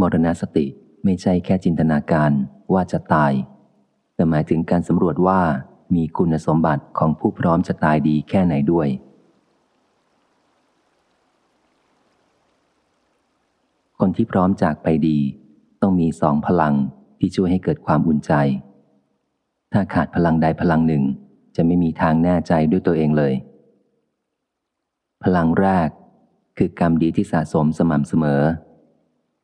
มรณสติไม่ใช่แค่จินตนาการว่าจะตาย แต่หมายถึงการสำรวจว่ามีคุณสมบัติของผู้พร้อมจะตายดีแค่ไหนด้วย คนที่พร้อมจากไปดี ต้องมีสองพลังที่ช่วยให้เกิดความอุ่นใจ ถ้าขาดพลังใดพลังหนึ่ง จะไม่มีทางแน่ใจด้วยตัวเองเลย พลังแรกคือกรรมดีที่สะสมสม่ำเสมอ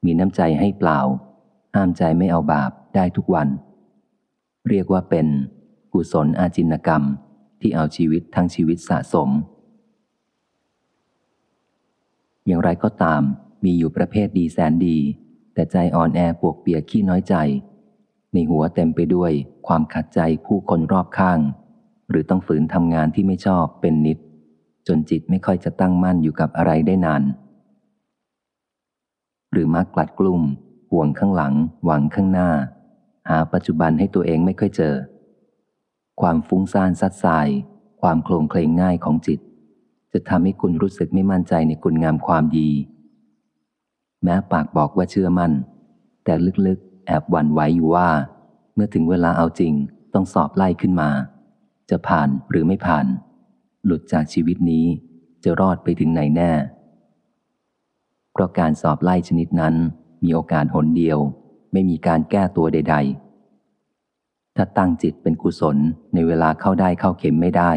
มีน้ำใจให้เปล่า ห้ามใจไม่เอาบาปได้ทุกวัน เรียกว่าเป็นกุศลอาจินกรรมที่เอาชีวิตทั้งชีวิตสะสม อย่างไรก็ตามมีอยู่ประเภทดีแสนดี แต่ใจอ่อนแอปวกเปียกขี้น้อยใจ ในหัวเต็มไปด้วยความขัดใจผู้คนรอบข้าง หรือต้องฝืนทำงานที่ไม่ชอบเป็นนิด จนจิตไม่ค่อยจะตั้งมั่นอยู่กับอะไรได้นาน หรือมักกลัดกลุ่มห่วงข้างหลัง หวังข้างหน้า หาปัจจุบันให้ตัวเองไม่ค่อยเจอ ความฟุ้งซ่านซัดสาย ความโคลงเคลงง่ายของจิต จะทำให้คุณรู้สึกไม่มั่นใจในคุณงามความดี แม้ปากบอกว่าเชื่อมัน่น แต่ลึกๆ แอบหวั่นไหวอยู่ว่า เมื่อถึงเวลาเอาจริงต้องสอบไล่ขึ้นมา จะผ่านหรือไม่ผ่าน หลุดจากชีวิตนี้จะรอดไปถึงไหนแน่ เพราะการสอบไล่ชนิดนั้นมีโอกาสหนเดียว ไม่มีการแก้ตัวใด ๆ ถ้าตั้งจิตเป็นกุศลในเวลาเข้าได้เข้าเข็มไม่ได้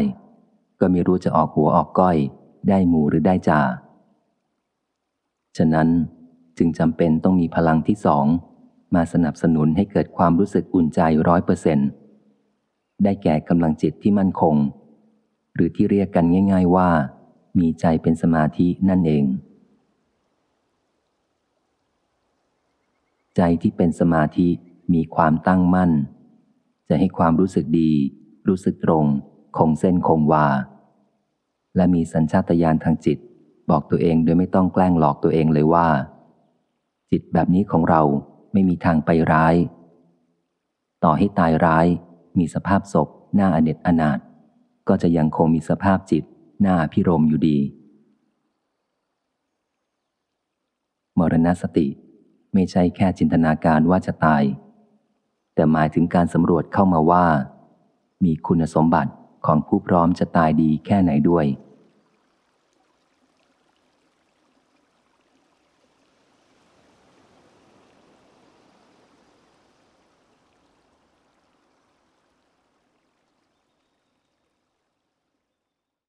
ก็ไม่รู้จะออกหัวออกก้อย ได้หมูหรือได้จ่าฉะนั้นจึงจำเป็นต้องมีพลังที่สองมาสนับสนุนให้เกิดความรู้สึกอุ่นใจร้อยเปอร์เซนได้แก่กำลังจิตที่มั่นคง หรือที่เรียกกันง่าย ๆว่า มีใจเป็นสมาธินั่นเอง ใจที่เป็นสมาธิมีความตั้งมั่น จะให้ความรู้สึกดี รู้สึกตรง คงเส้นคงวา และมีสัญชาตญาณทางจิต บอกตัวเองโดยไม่ต้องแกล้งหลอกตัวเองเลยว่า จิตแบบนี้ของเราไม่มีทางไปร้าย ต่อให้ตายร้าย มีสภาพศพหน้าอเนจอนาถก็จะยังคงมีสภาพจิตหน้าพิรมอยู่ดี มรณสติ ไม่ใช่แค่จินตนาการว่าจะตาย แต่หมายถึงการสำรวจเข้ามาว่า มีคุณสมบัติของผู้พร้อมจะตายดีแค่ไหนด้วย